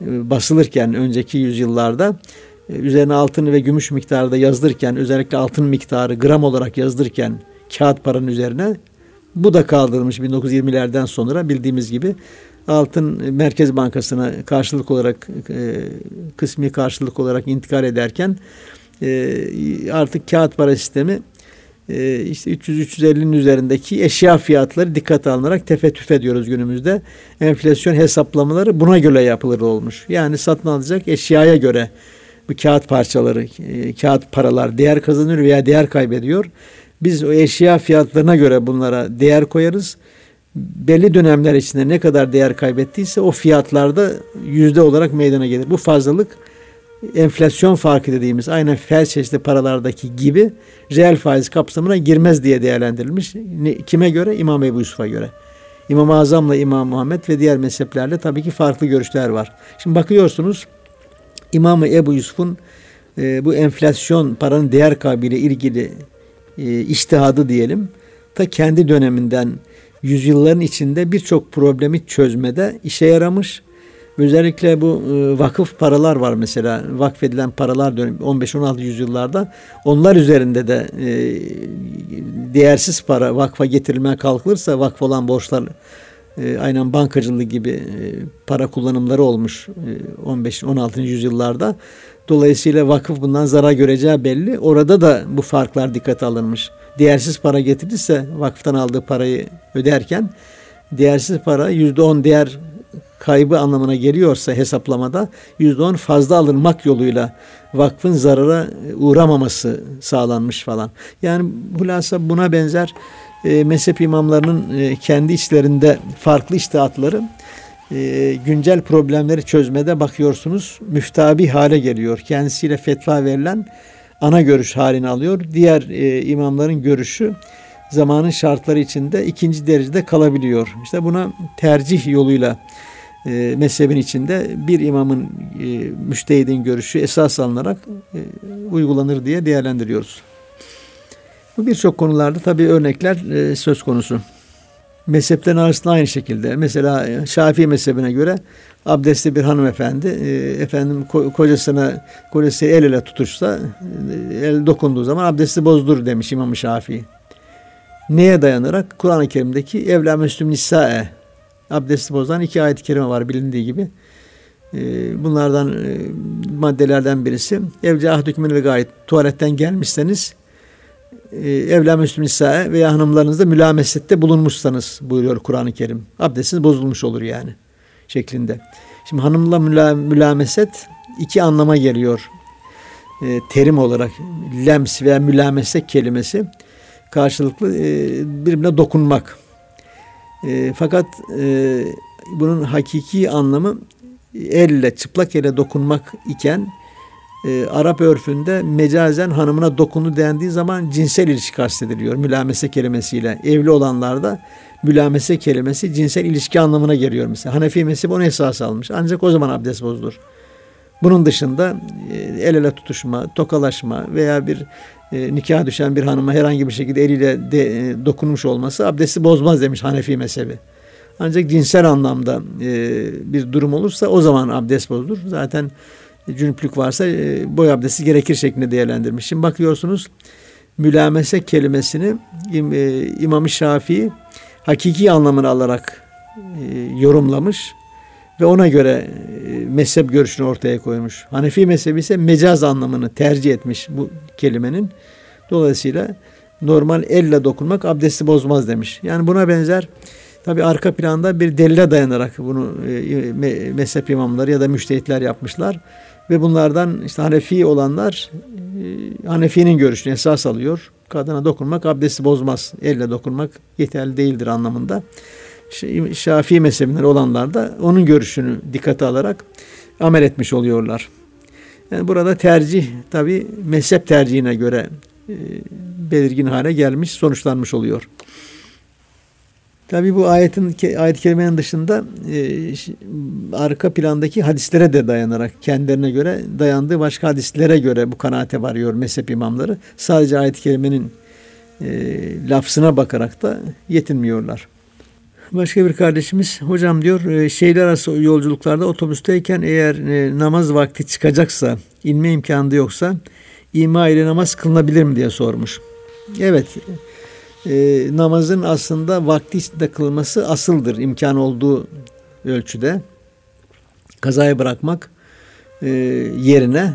e, basılırken önceki yüzyıllarda e, üzerine altın ve gümüş miktarı da yazdırırken özellikle altın miktarı gram olarak yazdırırken kağıt paranın üzerine bu da kaldırılmış 1920'lerden sonra bildiğimiz gibi altın Merkez Bankası'na karşılık olarak e, kısmi karşılık olarak intikal ederken artık kağıt para sistemi e, işte 300-350'nin üzerindeki eşya fiyatları dikkate alınarak tefe tüfe diyoruz günümüzde. Enflasyon hesaplamaları buna göre yapılır olmuş. Yani satın alacak eşyaya göre bu kağıt parçaları, e, kağıt paralar değer kazanıyor veya değer kaybediyor. Biz o eşya fiyatlarına göre bunlara değer koyarız. Belli dönemler içinde ne kadar değer kaybettiyse o fiyatlarda yüzde olarak meydana gelir. Bu fazlalık enflasyon farkı dediğimiz aynen fel çeşitli paralardaki gibi reel faiz kapsamına girmez diye değerlendirilmiş. Kime göre? İmam Ebu Yusuf'a göre. İmam-ı Azam'la İmam Muhammed ve diğer mezheplerle tabii ki farklı görüşler var. Şimdi bakıyorsunuz İmam-ı Ebu Yusuf'un e, bu enflasyon paranın değer kaybıyla ilgili e, iştihadı diyelim ta kendi döneminden yüzyılların içinde birçok problemi çözmede işe yaramış Özellikle bu e, vakıf paralar var mesela. Vakfedilen paralar dönemi 15-16 yüzyıllarda. Onlar üzerinde de e, değersiz para vakfa getirilmeye kalkılırsa vakf olan borçlar e, aynen bankacılığı gibi para kullanımları olmuş e, 15-16. yüzyıllarda. Dolayısıyla vakıf bundan zarar göreceği belli. Orada da bu farklar dikkate alınmış. Değersiz para getirirse vakıftan aldığı parayı öderken değersiz para %10 değer kaybı anlamına geliyorsa hesaplamada %10 fazla alınmak yoluyla vakfın zarara uğramaması sağlanmış falan. Yani hulasa buna benzer e, mezhep imamlarının e, kendi içlerinde farklı iştihatları e, güncel problemleri çözmede bakıyorsunuz müftabi hale geliyor. Kendisiyle fetva verilen ana görüş halini alıyor. Diğer e, imamların görüşü zamanın şartları içinde ikinci derecede kalabiliyor. İşte buna tercih yoluyla e, mezhebin içinde bir imamın e, müştehidin görüşü esas alınarak e, uygulanır diye değerlendiriyoruz. Bu birçok konularda tabi örnekler e, söz konusu. Mezheplerin arasında aynı şekilde. Mesela e, Şafii mezhebine göre abdestli bir hanımefendi e, efendim ko kocasına kocası el ele tutuşsa el dokunduğu zaman abdesti bozdur demiş İmam Şafii. Neye dayanarak? Kur'an-ı Kerim'deki evla müslüm nisa'e abdesti bozan iki ayet-i kerime var bilindiği gibi. Ee, bunlardan e, maddelerden birisi evce ahdükmünü gayet tuvaletten gelmişseniz e, evla müslüm nisa'e veya hanımlarınızda mülamesette bulunmuşsanız buyuruyor Kur'an-ı Kerim. Abdestiniz bozulmuş olur yani şeklinde. Şimdi hanımla müla, mülameset iki anlama geliyor. E, terim olarak lems veya mülamesek kelimesi karşılıklı e, birbirine dokunmak. E, fakat e, bunun hakiki anlamı elle, çıplak ele dokunmak iken e, Arap örfünde mecazen hanımına dokundu dendiği zaman cinsel ilişki kastediliyor mülamese kelimesiyle. Evli olanlarda mülamese kelimesi cinsel ilişki anlamına geliyor mesela. Hanefi mezhebi onu esas almış. Ancak o zaman abdest bozulur. Bunun dışında e, el ele tutuşma, tokalaşma veya bir e, nikah düşen bir hanıma herhangi bir şekilde eliyle de, e, dokunmuş olması abdesti bozmaz demiş Hanefi mezhebi. Ancak cinsel anlamda e, bir durum olursa o zaman abdest bozulur. Zaten cünüplük varsa e, boy abdesti gerekir şeklinde değerlendirmiş. Şimdi bakıyorsunuz mülamese kelimesini e, İmam-ı Şafii hakiki anlamını alarak e, yorumlamış ve ona göre e, mezhep görüşünü ortaya koymuş. Hanefi mezhebi ise mecaz anlamını tercih etmiş bu kelimenin. Dolayısıyla normal elle dokunmak abdesti bozmaz demiş. Yani buna benzer tabi arka planda bir delile dayanarak bunu e, mezhep imamları ya da müştehitler yapmışlar. Ve bunlardan işte Hanefi olanlar e, Hanefi'nin görüşünü esas alıyor. Kadına dokunmak abdesti bozmaz. Elle dokunmak yeterli değildir anlamında. Şafii mezhebinden olanlar da onun görüşünü dikkate alarak amel etmiş oluyorlar. Yani burada tercih tabi mezhep tercihine göre e, belirgin hale gelmiş, sonuçlanmış oluyor. Tabi bu ayetin ayet-i kerimenin dışında e, arka plandaki hadislere de dayanarak kendilerine göre dayandığı başka hadislere göre bu kanaate varıyor mezhep imamları. Sadece ayet-i kerimenin e, lafzına bakarak da yetinmiyorlar. Başka bir kardeşimiz hocam diyor e, şehirler arası yolculuklarda otobüsteyken eğer e, namaz vakti çıkacaksa inme imkanı yoksa ima ile namaz kılınabilir mi diye sormuş. Evet e, namazın aslında vakti içinde kılınması asıldır imkan olduğu ölçüde. Kazayı bırakmak e, yerine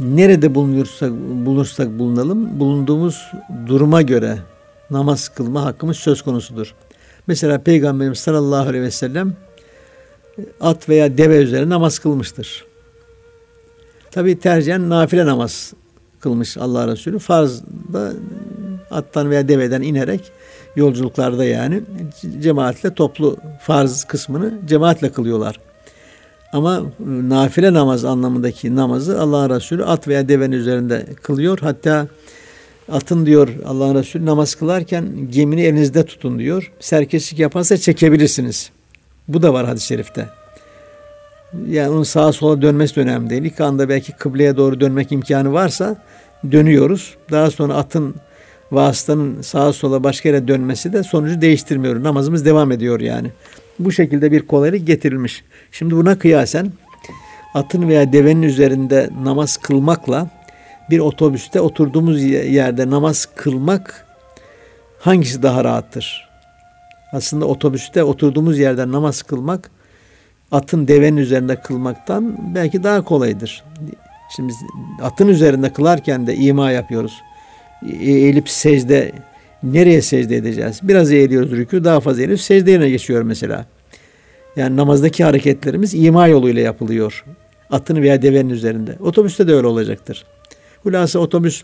nerede bulunuyorsak bulursak bulunalım bulunduğumuz duruma göre namaz kılma hakkımız söz konusudur. Mesela Peygamberimiz sallallahu aleyhi ve sellem at veya deve üzerine namaz kılmıştır. Tabi tercihen nafile namaz kılmış Allah Resulü. Farz da attan veya deveden inerek yolculuklarda yani cemaatle toplu farz kısmını cemaatle kılıyorlar. Ama nafile namaz anlamındaki namazı Allah Resulü at veya devenin üzerinde kılıyor. Hatta atın diyor Allah Resulü namaz kılarken gemini elinizde tutun diyor. Serkeşlik yaparsa çekebilirsiniz. Bu da var hadis-i şerifte. Yani onun sağa sola dönmesi de önemli değil. İlk anda belki kıbleye doğru dönmek imkanı varsa dönüyoruz. Daha sonra atın vasıtanın sağa sola başka yere dönmesi de sonucu değiştirmiyor. Namazımız devam ediyor yani. Bu şekilde bir kolaylık getirilmiş. Şimdi buna kıyasen atın veya devenin üzerinde namaz kılmakla bir otobüste oturduğumuz yerde namaz kılmak hangisi daha rahattır? Aslında otobüste oturduğumuz yerde namaz kılmak atın devenin üzerinde kılmaktan belki daha kolaydır. Şimdi atın üzerinde kılarken de ima yapıyoruz. E, eğilip secde nereye secde edeceğiz? Biraz eğiliyoruz rükû, daha fazla eğiliyoruz. Secde yerine geçiyor mesela. Yani namazdaki hareketlerimiz ima yoluyla yapılıyor. Atın veya devenin üzerinde. Otobüste de öyle olacaktır. Hulasa otobüs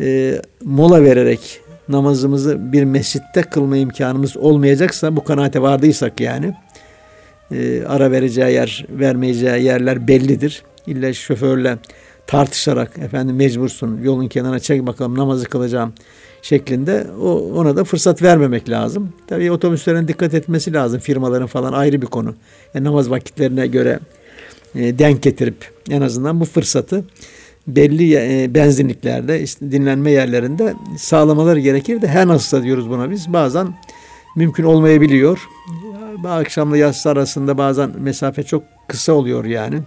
e, mola vererek namazımızı bir mescitte kılma imkanımız olmayacaksa bu kanaate vardıysak yani e, ara vereceği yer vermeyeceği yerler bellidir. İlla şoförle tartışarak efendim mecbursun yolun kenarına çek bakalım namazı kılacağım şeklinde o, ona da fırsat vermemek lazım. Tabii otobüslerin dikkat etmesi lazım firmaların falan ayrı bir konu. Yani namaz vakitlerine göre e, denk getirip en azından bu fırsatı belli e, benzinliklerde işte dinlenme yerlerinde sağlamaları gerekir de her nasılsa diyoruz buna biz bazen mümkün olmayabiliyor. Akşamla yatsı arasında bazen mesafe çok kısa oluyor yani.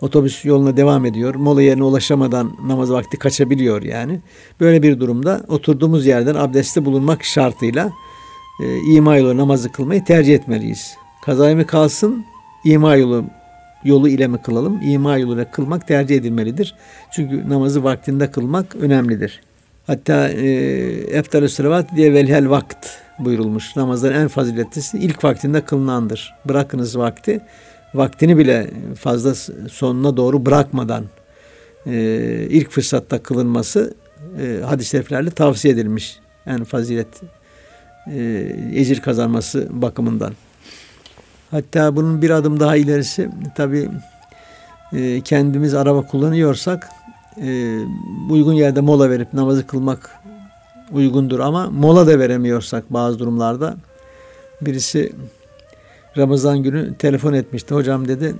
Otobüs yoluna devam ediyor. Mola yerine ulaşamadan namaz vakti kaçabiliyor yani. Böyle bir durumda oturduğumuz yerden abdesti bulunmak şartıyla e, ima yolu namazı kılmayı tercih etmeliyiz. Kazayı mı kalsın, ima yolu yolu ile mi kılalım? İma yoluyla kılmak tercih edilmelidir. Çünkü namazı vaktinde kılmak önemlidir. Hatta e, Eftalü Sıravat diye velhel vakt buyurulmuş. Namazların en faziletlisi ilk vaktinde kılınandır. Bırakınız vakti vaktini bile fazla sonuna doğru bırakmadan e, ilk fırsatta kılınması e, hadis-i şeriflerle tavsiye edilmiş. Yani fazilet e, ecir kazanması bakımından. Hatta bunun bir adım daha ilerisi tabi e, kendimiz araba kullanıyorsak e, uygun yerde mola verip namazı kılmak uygundur ama mola da veremiyorsak bazı durumlarda birisi Ramazan günü telefon etmişti. Hocam dedi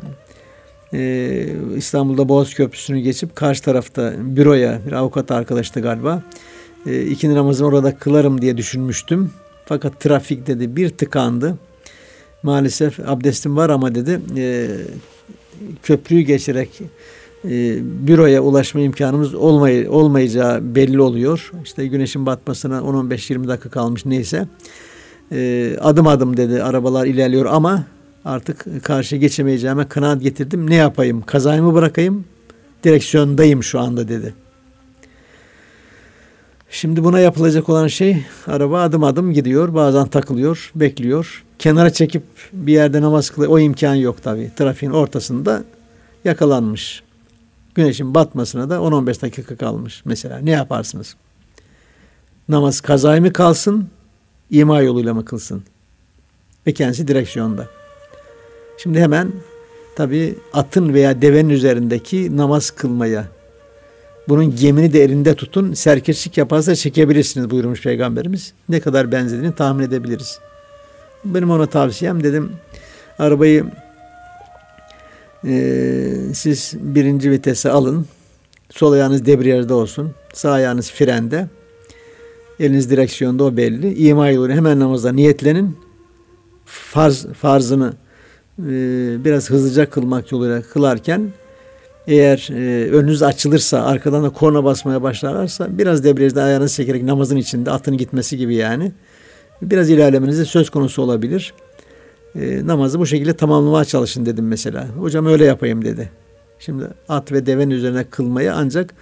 e, İstanbul'da Boğaz Köprüsü'nü geçip karşı tarafta büroya bir avukat arkadaştı galiba. E, ikindi namazını orada kılarım diye düşünmüştüm. Fakat trafik dedi bir tıkandı. Maalesef abdestim var ama dedi e, köprüyü geçerek e, büroya ulaşma imkanımız olmay olmayacağı belli oluyor. İşte güneşin batmasına 10-15-20 dakika kalmış neyse e, adım adım dedi arabalar ilerliyor ama artık karşı geçemeyeceğime kanaat getirdim. Ne yapayım? Kazayı mı bırakayım? Direksiyondayım şu anda dedi. Şimdi buna yapılacak olan şey araba adım adım gidiyor. Bazen takılıyor, bekliyor. Kenara çekip bir yerde namaz kılıyor. O imkan yok tabii. Trafiğin ortasında yakalanmış. Güneşin batmasına da 10-15 dakika kalmış mesela. Ne yaparsınız? Namaz kazayı mı kalsın, ima yoluyla mı kılsın? Ve kendisi direksiyonda. Şimdi hemen tabi atın veya devenin üzerindeki namaz kılmaya bunun gemini de elinde tutun serkeşlik yaparsa çekebilirsiniz buyurmuş Peygamberimiz. Ne kadar benzediğini tahmin edebiliriz. Benim ona tavsiyem dedim arabayı e, siz birinci vitese alın. Sol ayağınız debriyajda olsun. Sağ ayağınız frende. Eliniz direksiyonda o belli. İma yoluyla hemen namazda niyetlenin. Farz, farzını e, biraz hızlıca kılmak yoluyla kılarken eğer e, önünüz açılırsa, arkadan da korna basmaya başlarlarsa biraz debriyajda ayağınızı çekerek namazın içinde atın gitmesi gibi yani biraz ilerlemeniz söz konusu olabilir. E, namazı bu şekilde tamamlamaya çalışın dedim mesela. Hocam öyle yapayım dedi. Şimdi at ve devenin üzerine kılmayı ancak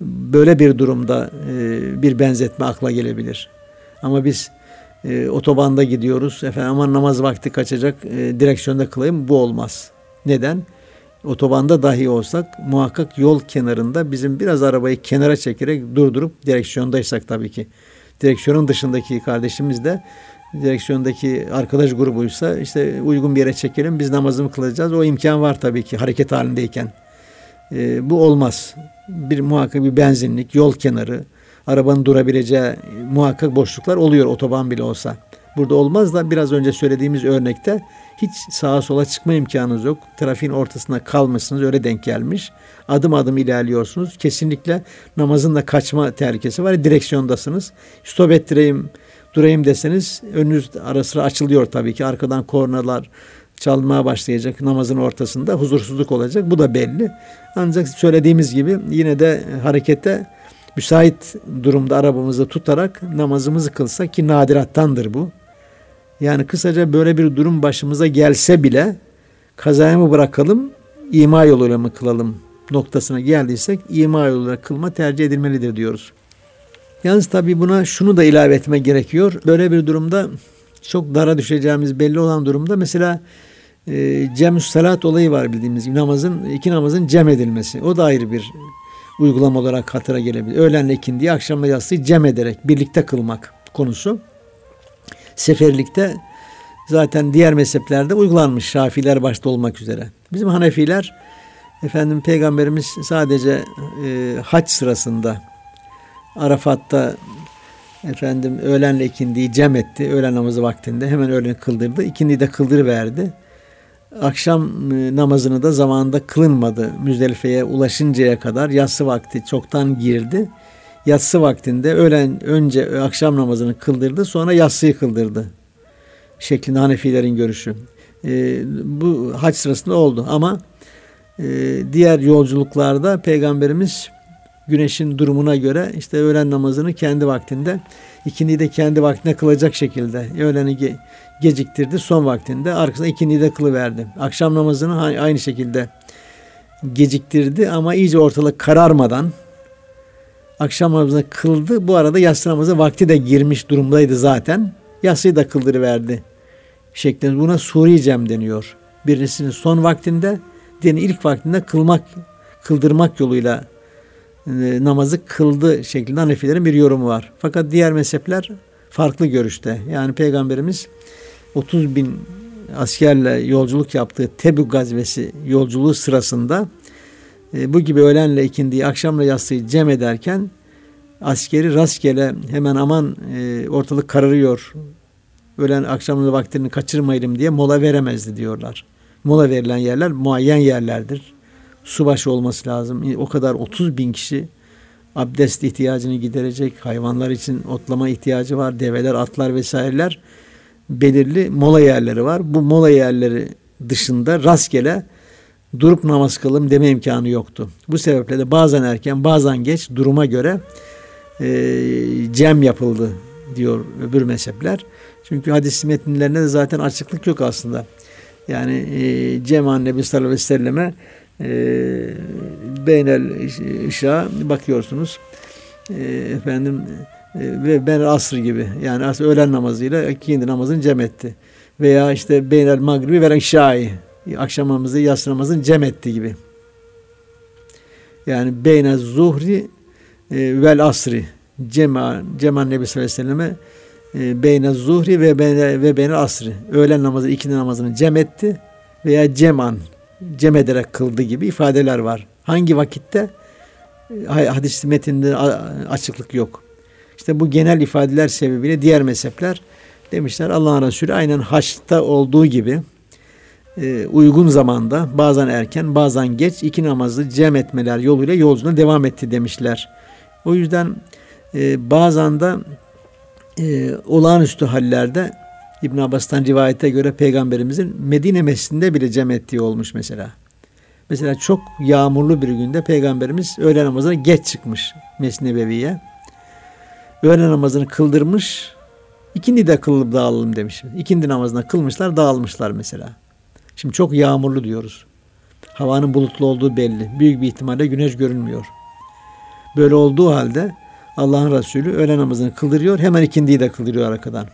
böyle bir durumda e, bir benzetme akla gelebilir. Ama biz e, otobanda gidiyoruz. Efendim aman namaz vakti kaçacak. E, direksiyonda kılayım. Bu olmaz. Neden? Otobanda dahi olsak muhakkak yol kenarında bizim biraz arabayı kenara çekerek durdurup direksiyondaysak tabii ki. Direksiyonun dışındaki kardeşimiz de direksiyondaki arkadaş grubuysa işte uygun bir yere çekelim biz namazımı kılacağız. O imkan var tabii ki hareket halindeyken. E, bu olmaz. Bir muhakkak bir benzinlik, yol kenarı, arabanın durabileceği muhakkak boşluklar oluyor otoban bile olsa. Burada olmaz da biraz önce söylediğimiz örnekte hiç sağa sola çıkma imkanınız yok. Trafiğin ortasında kalmışsınız öyle denk gelmiş. Adım adım ilerliyorsunuz. Kesinlikle namazın da kaçma tehlikesi var. Direksiyondasınız. Stop ettireyim, durayım deseniz önünüz ara sıra açılıyor tabii ki. Arkadan kornalar çalmaya başlayacak namazın ortasında huzursuzluk olacak. Bu da belli. Ancak söylediğimiz gibi yine de harekete müsait durumda arabamızı tutarak namazımızı kılsak ki nadirattandır bu. Yani kısaca böyle bir durum başımıza gelse bile kazaya mı bırakalım, ima yoluyla mı kılalım noktasına geldiysek ima yoluyla kılma tercih edilmelidir diyoruz. Yalnız tabii buna şunu da ilave etme gerekiyor. Böyle bir durumda çok dara düşeceğimiz belli olan durumda mesela e, cem salat olayı var bildiğimiz namazın iki namazın cem edilmesi. O da ayrı bir uygulama olarak hatıra gelebilir. Öğlenle ikindiyi akşamla yatsıyı cem ederek birlikte kılmak konusu. Seferlikte zaten diğer mezheplerde uygulanmış Şafiler başta olmak üzere. Bizim Hanefiler efendim peygamberimiz sadece e, hac sırasında Arafat'ta efendim öğlenle ikindiyi cem etti. Öğlen namazı vaktinde hemen öğlen kıldırdı. İkindiyi de kıldırıverdi. Akşam e, namazını da zamanında kılınmadı. Müzdelife'ye ulaşıncaya kadar yatsı vakti çoktan girdi. Yatsı vaktinde öğlen önce akşam namazını kıldırdı sonra yatsıyı kıldırdı. Şeklinde Hanefilerin görüşü. E, bu hac sırasında oldu ama e, diğer yolculuklarda Peygamberimiz güneşin durumuna göre işte öğlen namazını kendi vaktinde ikindi de kendi vaktine kılacak şekilde öğleni ge- geciktirdi son vaktinde arkasında ikindi de kılıverdi. Akşam namazını aynı şekilde geciktirdi ama iyice ortalık kararmadan akşam namazını kıldı. Bu arada yatsı namazı vakti de girmiş durumdaydı zaten. Yatsıyı da kıldırıverdi şeklinde. Buna suri cem deniyor. Birisinin son vaktinde, diğerinin ilk vaktinde kılmak, kıldırmak yoluyla e, namazı kıldı şeklinde Hanefilerin bir yorumu var. Fakat diğer mezhepler farklı görüşte. Yani Peygamberimiz 30 bin askerle yolculuk yaptığı Tebük gazvesi yolculuğu sırasında e, bu gibi öğlenle ikindiyi akşamla yatsıyı cem ederken askeri rastgele hemen aman e, ortalık kararıyor öğlen akşamın vaktini kaçırmayalım diye mola veremezdi diyorlar. Mola verilen yerler muayyen yerlerdir subaşı olması lazım. O kadar 30 bin kişi abdest ihtiyacını giderecek. Hayvanlar için otlama ihtiyacı var. Develer, atlar vesaireler belirli mola yerleri var. Bu mola yerleri dışında rastgele durup namaz kılım deme imkanı yoktu. Bu sebeple de bazen erken bazen geç duruma göre e, cem yapıldı diyor öbür mezhepler. Çünkü hadis metinlerinde de zaten açıklık yok aslında. Yani e, Cem Nebi sallallahu aleyhi ve selleme e, beynel işa bakıyorsunuz e, efendim e, ve ben asr gibi yani asr öğlen namazıyla ikindi namazını cem etti veya işte beynel magribi ve işayı akşam namazı yatsı namazını cem etti gibi yani beynel zuhri e, vel asri cema ceman nebi sallallahu aleyhi ve selleme e, beyne zuhri ve beyne, ve beyne asri öğlen namazı ikindi namazını cem etti veya ceman cem ederek kıldı gibi ifadeler var. Hangi vakitte? Hadis metinde açıklık yok. İşte bu genel ifadeler sebebiyle diğer mezhepler demişler Allah'ın Resulü aynen haçta olduğu gibi e, uygun zamanda bazen erken bazen geç iki namazı cem etmeler yoluyla yolculuğuna devam etti demişler. O yüzden e, bazen de e, olağanüstü hallerde İbn Abbas'tan rivayete göre peygamberimizin Medine mescidinde bile cem ettiği olmuş mesela. Mesela çok yağmurlu bir günde peygamberimiz öğle namazına geç çıkmış Mescid-i Nebevi'ye. Öğle namazını kıldırmış. İkindi de kılıp dağılalım demiş. İkindi namazına kılmışlar dağılmışlar mesela. Şimdi çok yağmurlu diyoruz. Havanın bulutlu olduğu belli. Büyük bir ihtimalle güneş görünmüyor. Böyle olduğu halde Allah'ın Resulü öğle namazını kıldırıyor. Hemen ikindiyi de kıldırıyor arkadan.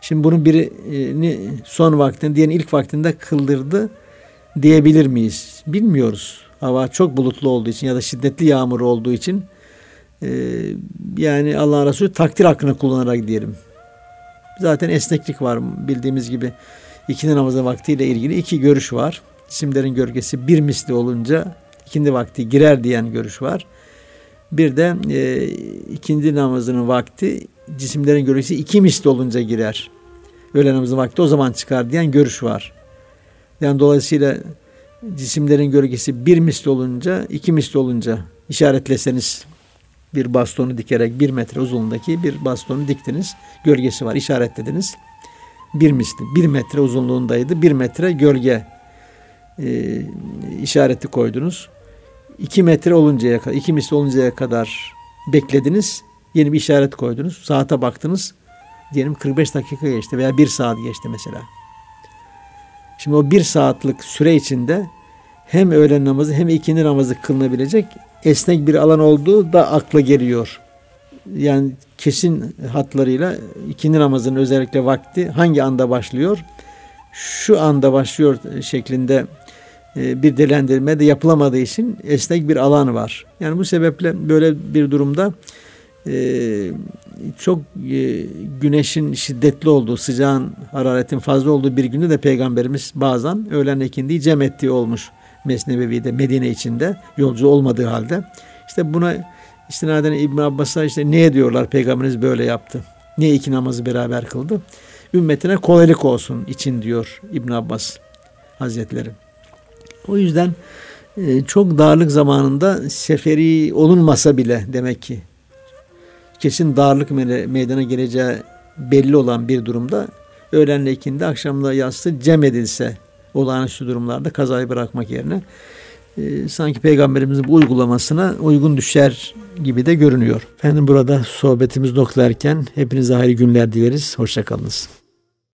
Şimdi bunun birini son vaktinde, diğerini ilk vaktinde kıldırdı diyebilir miyiz? Bilmiyoruz. Hava çok bulutlu olduğu için ya da şiddetli yağmur olduğu için e, yani Allah Resulü takdir hakkını kullanarak diyelim. Zaten esneklik var bildiğimiz gibi ikindi namazı vaktiyle ilgili iki görüş var. Cisimlerin gölgesi bir misli olunca ikindi vakti girer diyen görüş var. Bir de e, ikindi namazının vakti cisimlerin gölgesi iki misli olunca girer. Öğle namazının vakti o zaman çıkar diyen görüş var. Yani dolayısıyla cisimlerin gölgesi bir misli olunca, iki misli olunca işaretleseniz bir bastonu dikerek bir metre uzunluğundaki bir bastonu diktiniz. Gölgesi var işaretlediniz. Bir misli. Bir metre uzunluğundaydı. Bir metre gölge e, işareti koydunuz. İki metre oluncaya kadar, iki misli oluncaya kadar beklediniz. Yeni bir işaret koydunuz. Saate baktınız. Diyelim 45 dakika geçti veya bir saat geçti mesela. Şimdi o bir saatlik süre içinde hem öğlen namazı hem ikindi namazı kılınabilecek esnek bir alan olduğu da akla geliyor. Yani kesin hatlarıyla ikindi namazının özellikle vakti hangi anda başlıyor? Şu anda başlıyor şeklinde e, bir değerlendirme de yapılamadığı için esnek bir alan var. Yani bu sebeple böyle bir durumda e, çok e, güneşin şiddetli olduğu, sıcağın, hararetin fazla olduğu bir günde de Peygamberimiz bazen öğlen ikindiyi cem ettiği olmuş. Mesnevi'de Medine içinde yolcu olmadığı halde. İşte buna istinaden İbn Abbas'a işte ne diyorlar peygamberimiz böyle yaptı. Niye iki namazı beraber kıldı? Ümmetine kolaylık olsun için diyor İbn Abbas Hazretleri. O yüzden e, çok darlık zamanında seferi olunmasa bile demek ki kesin darlık meydana geleceği belli olan bir durumda öğlenle ikindi akşamla yatsı cem edilse olağanüstü durumlarda kazayı bırakmak yerine e, sanki peygamberimizin bu uygulamasına uygun düşer gibi de görünüyor. Efendim burada sohbetimiz noktalarken hepinize hayırlı günler dileriz. Hoşçakalınız.